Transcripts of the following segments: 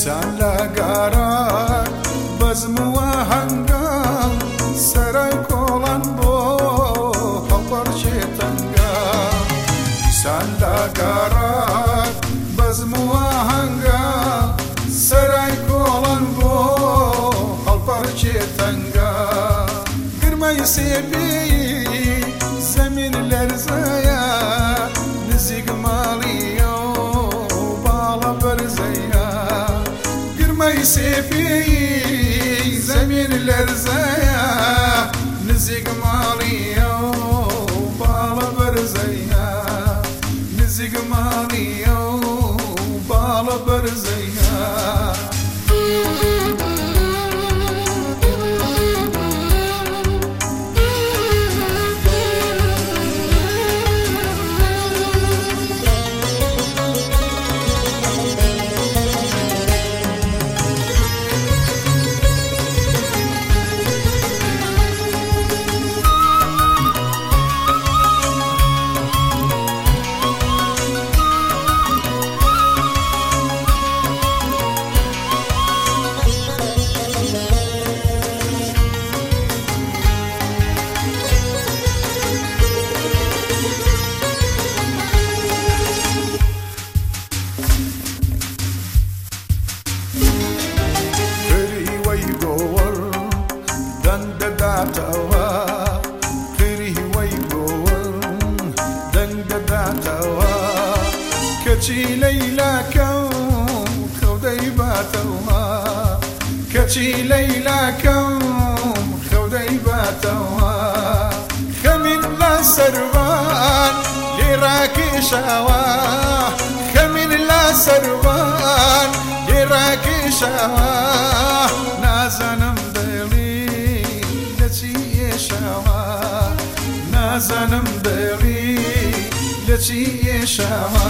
Salagarag Bazmua hangal Saray kolan bo Hapar çetanga. Salagarag Bazmua hangal Saray kolan bo Hapar çetanga. Kırmayı sebeyi گرمەی سێپی زەمین لەرزەیە نزیک لەیلاکەم خەودەی باتەوە کەچی لەیلاکەم خەودەی باتەوە خەمین لە سەروان لێڕاکێشاوە خەمین لە سەروان لێڕاکێشاوە نازانم نازانم دەڵی لە چی ئێشەوە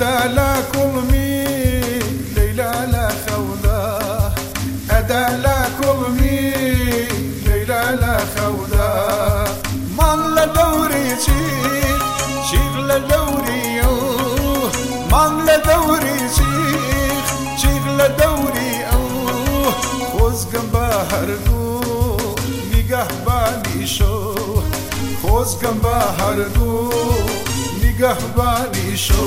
ئەدا لە کوڵمی لەیلا لە خەودا ئەدا لە کوڵمی لەیلا لە خەودا ماڵ لە دەوری چیر چیر لە دەوری ئەو ماڵ لە دەوری چیر چیر لە دەوری ئەو خۆزگەم بە هەردوو نیگەهبانی شۆ